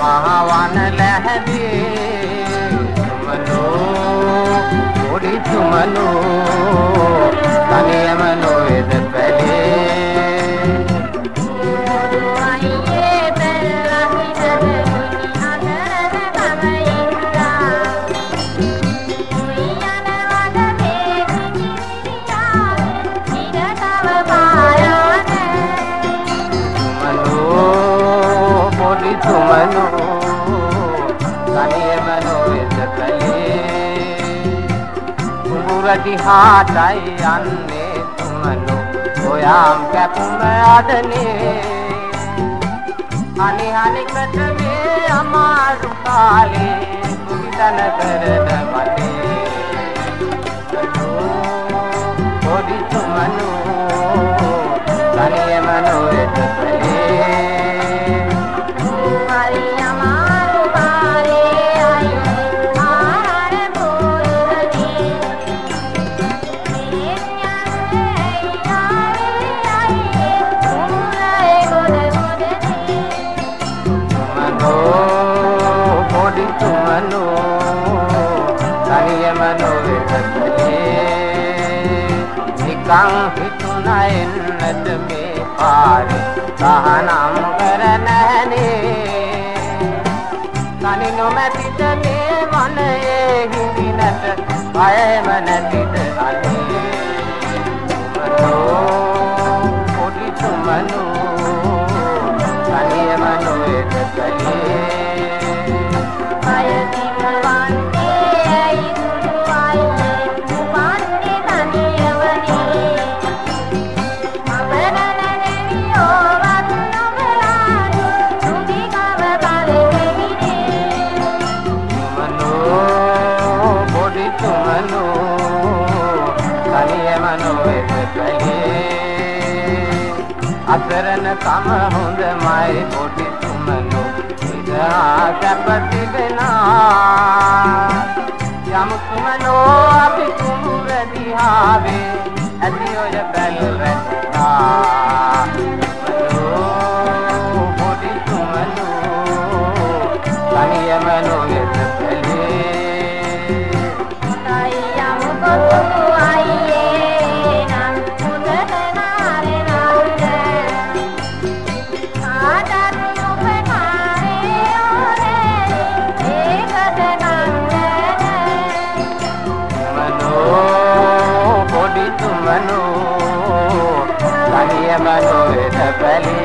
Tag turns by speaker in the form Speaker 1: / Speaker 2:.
Speaker 1: महावान लहदे मनो ओ
Speaker 2: मनो පොඩි තුමනු තනියම නොවේද පැලේ කුඹුර දිහාටයි යන්නේ තුමනු ඔයාම් කැපුම අදනේ. අනි අනිකට මේ අමාරු කාලේ කුවිතන කරන තනියම නොවෙත කලේ නිකං හිතුණා එන්නට මේ පාරේ සහනම් කර නැහනේ. තනි නොමැතිද මේ වනයේ හිඳිනට බයම නැතිද අනේ? මනෝ පොඩි තුමනු තනියම නොවෙත කලේ නොවෙත කලේ අසරණ කම හොඳමයි පොඩි තුමනු ඉදා කැපති දෙනා. යමු තුමනෝ අපි කුඹුර දිහාවේ ඇති ඔය බැලුවැත්තා මනෝ පොඩි තුමනු තනියම නොවෙත කලේ వెనబలే